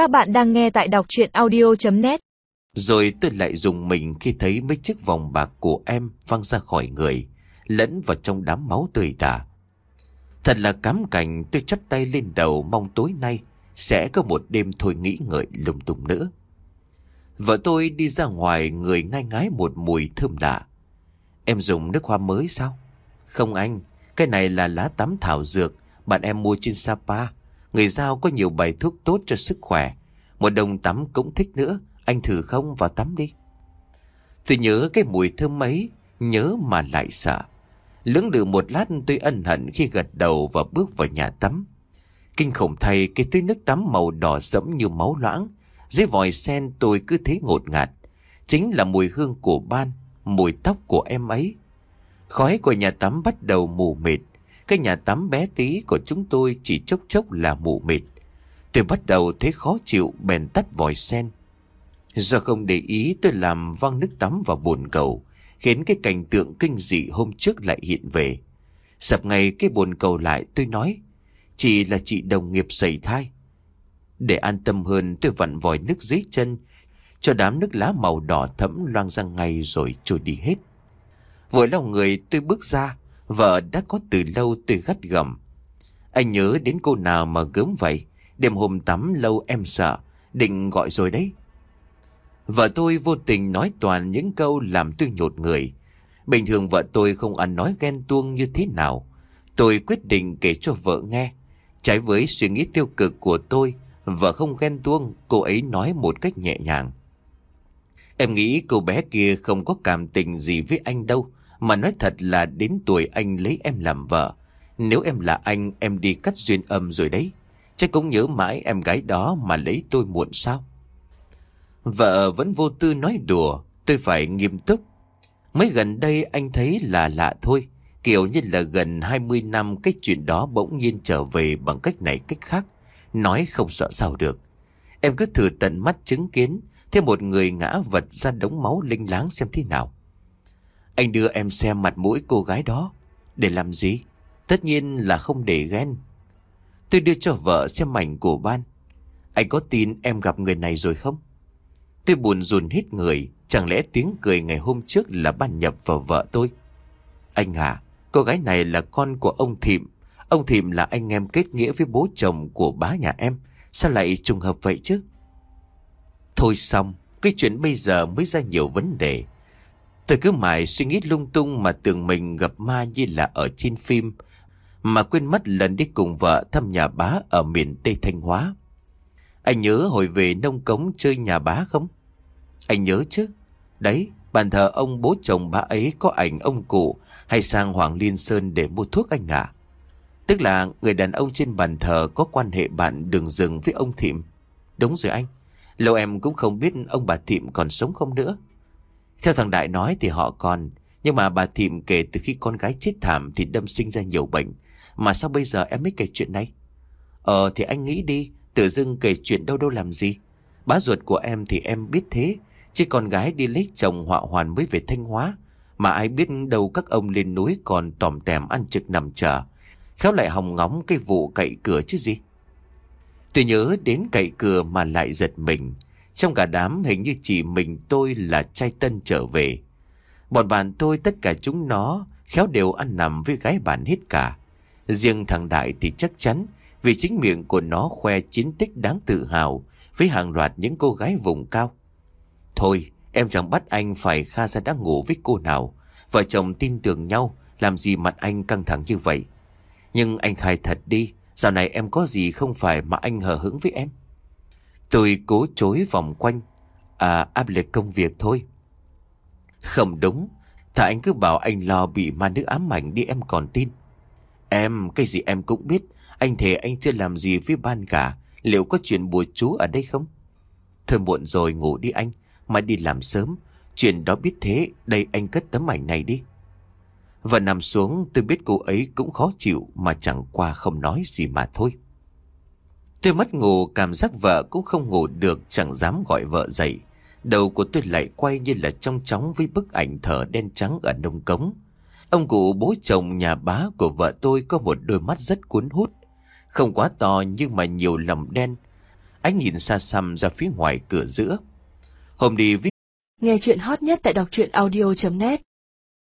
Các bạn đang nghe tại đọc chuyện audio.net Rồi tôi lại dùng mình khi thấy mấy chiếc vòng bạc của em văng ra khỏi người, lẫn vào trong đám máu tươi tả. Thật là cám cảnh tôi chắp tay lên đầu mong tối nay sẽ có một đêm thôi nghĩ ngợi lung tung nữa. Vợ tôi đi ra ngoài người ngai ngái một mùi thơm lạ. Em dùng nước hoa mới sao? Không anh, cái này là lá tắm thảo dược bạn em mua trên Sapa. Người giao có nhiều bài thuốc tốt cho sức khỏe. Một đồng tắm cũng thích nữa. Anh thử không vào tắm đi. Tôi nhớ cái mùi thơm ấy, nhớ mà lại sợ. Lưỡng lự một lát tôi ân hận khi gật đầu và bước vào nhà tắm. Kinh khủng thay cái tưới nước tắm màu đỏ sẫm như máu loãng. Dưới vòi sen tôi cứ thấy ngột ngạt. Chính là mùi hương của ban, mùi tóc của em ấy. Khói của nhà tắm bắt đầu mù mịt. Cái nhà tắm bé tí của chúng tôi chỉ chốc chốc là mù mịt. Tôi bắt đầu thấy khó chịu bèn tắt vòi sen. Do không để ý tôi làm văng nước tắm vào bồn cầu, khiến cái cảnh tượng kinh dị hôm trước lại hiện về. Sập ngay cái bồn cầu lại tôi nói, chỉ là chị đồng nghiệp sẩy thai. Để an tâm hơn tôi vặn vòi nước dưới chân, cho đám nước lá màu đỏ thẫm loang ra ngay rồi trôi đi hết. Vội lòng người tôi bước ra, vợ đã có từ lâu tôi gắt gầm. Anh nhớ đến cô nào mà gớm vậy, đêm hôm tắm lâu em sợ, định gọi rồi đấy. Vợ tôi vô tình nói toàn những câu làm tôi nhột người. Bình thường vợ tôi không ăn nói ghen tuông như thế nào. Tôi quyết định kể cho vợ nghe. Trái với suy nghĩ tiêu cực của tôi, vợ không ghen tuông, cô ấy nói một cách nhẹ nhàng. Em nghĩ cô bé kia không có cảm tình gì với anh đâu, mà nói thật là đến tuổi anh lấy em làm vợ. Nếu em là anh, em đi cắt duyên âm rồi đấy. Chắc cũng nhớ mãi em gái đó mà lấy tôi muộn sao. Vợ vẫn vô tư nói đùa, tôi phải nghiêm túc. Mới gần đây anh thấy là lạ thôi. Kiểu như là gần 20 năm cái chuyện đó bỗng nhiên trở về bằng cách này cách khác. Nói không sợ sao được. Em cứ thử tận mắt chứng kiến thêm một người ngã vật ra đống máu linh láng xem thế nào. Anh đưa em xem mặt mũi cô gái đó. Để làm gì? Tất nhiên là không để ghen. Tôi đưa cho vợ xem ảnh của ban. Anh có tin em gặp người này rồi không? Tôi buồn rùn hết người. Chẳng lẽ tiếng cười ngày hôm trước là ban nhập vào vợ tôi? Anh à, cô gái này là con của ông Thịm. Ông Thịm là anh em kết nghĩa với bố chồng của bá nhà em. Sao lại trùng hợp vậy chứ? Thôi xong, cái chuyện bây giờ mới ra nhiều vấn đề. Tôi cứ mãi suy nghĩ lung tung mà tưởng mình gặp ma như là ở trên phim, mà quên mất lần đi cùng vợ thăm nhà bá ở miền Tây Thanh Hóa. Anh nhớ hồi về nông cống chơi nhà bá không? Anh nhớ chứ. Đấy, bàn thờ ông bố chồng bá ấy có ảnh ông cụ hay sang Hoàng Liên Sơn để mua thuốc anh ạ. Tức là người đàn ông trên bàn thờ có quan hệ bạn đường rừng với ông Thịm. Đúng rồi anh. Lâu em cũng không biết ông bà Thịm còn sống không nữa. Theo thằng Đại nói thì họ còn, nhưng mà bà Thịm kể từ khi con gái chết thảm thì đâm sinh ra nhiều bệnh. Mà sao bây giờ em mới kể chuyện này? Ờ thì anh nghĩ đi, tự dưng kể chuyện đâu đâu làm gì. Bá ruột của em thì em biết thế, chứ con gái đi lấy chồng họa hoàn mới về Thanh Hóa. Mà ai biết đâu các ông lên núi còn tòm tèm ăn trực nằm chờ. Khéo lại hòng ngóng cái vụ cậy cửa chứ gì. Tôi nhớ đến cậy cửa mà lại giật mình. Trong cả đám hình như chỉ mình tôi là trai tân trở về. Bọn bạn tôi tất cả chúng nó khéo đều ăn nằm với gái bạn hết cả. Riêng thằng Đại thì chắc chắn vì chính miệng của nó khoe chiến tích đáng tự hào với hàng loạt những cô gái vùng cao. Thôi, em chẳng bắt anh phải kha ra đã ngủ với cô nào. Vợ chồng tin tưởng nhau, làm gì mặt anh căng thẳng như vậy. Nhưng anh khai thật đi, dạo này em có gì không phải mà anh hờ hững với em. Tôi cố chối vòng quanh. À, áp lực công việc thôi. Không đúng. Thà anh cứ bảo anh lo bị ma nữ ám ảnh đi em còn tin. Em, cái gì em cũng biết. Anh thề anh chưa làm gì với ban cả. Liệu có chuyện bùa chú ở đây không? Thôi muộn rồi ngủ đi anh. mà đi làm sớm. Chuyện đó biết thế, đây anh cất tấm ảnh này đi. Và nằm xuống tôi biết cô ấy cũng khó chịu mà chẳng qua không nói gì mà thôi. Tôi mất ngủ, cảm giác vợ cũng không ngủ được, chẳng dám gọi vợ dậy. Đầu của tôi lại quay như là trong chóng với bức ảnh thở đen trắng ở nông cống. Ông cụ bố chồng nhà bá của vợ tôi có một đôi mắt rất cuốn hút. Không quá to nhưng mà nhiều lầm đen. ánh nhìn xa xăm ra phía ngoài cửa giữa Hôm đi với Nghe chuyện hot nhất tại đọc truyện audio.net